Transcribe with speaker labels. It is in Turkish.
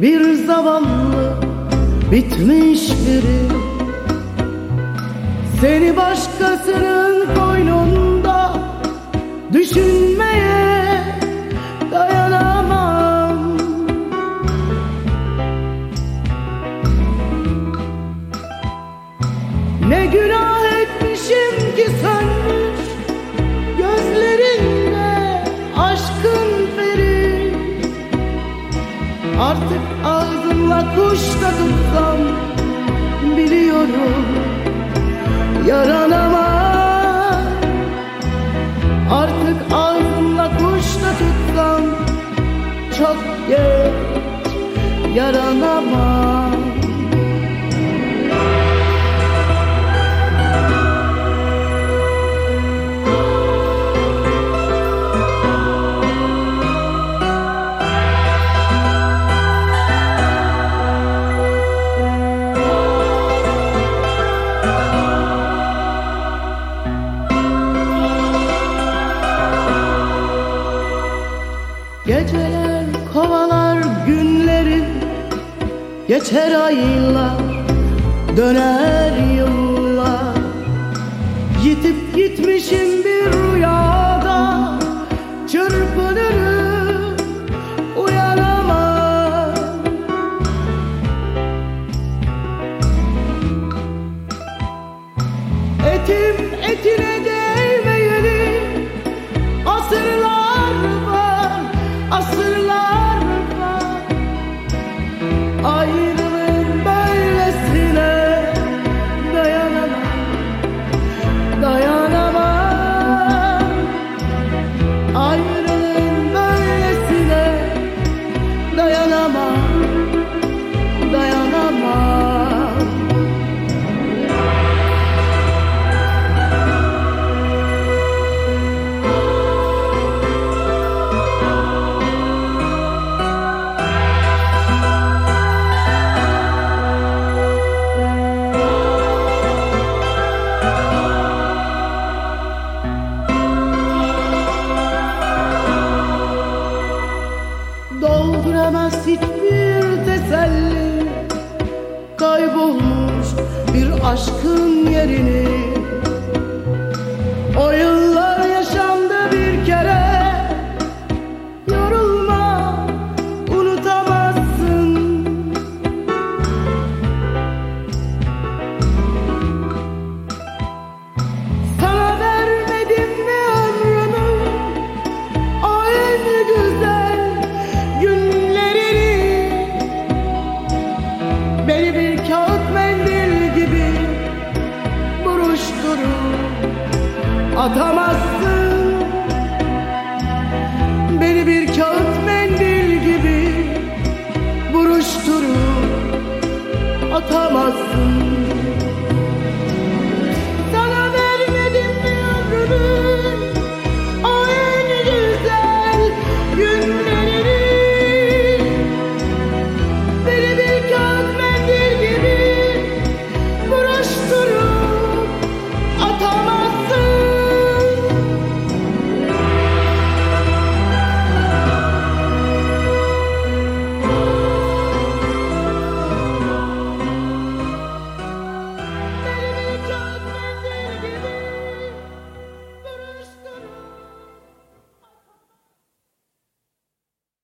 Speaker 1: bir zavallı bitmiş biri. Seni başkasının koynunda düşünmeye dayanamam. Ne günah etmişim ki sönmüş Artık ağzımla kuş da tutsam biliyorum yaranamam Artık ağzımla kuş da tutsam çok geç yaranamam Geceler kovalar günlerin Geçer aylar döner yıllar. Yitip gitmişim bir rüyada Çırpınırım uyanamam Etim etine aşkın yerini. O atamazsın. Beni bir kağıt mendil gibi buruşturup atamazsın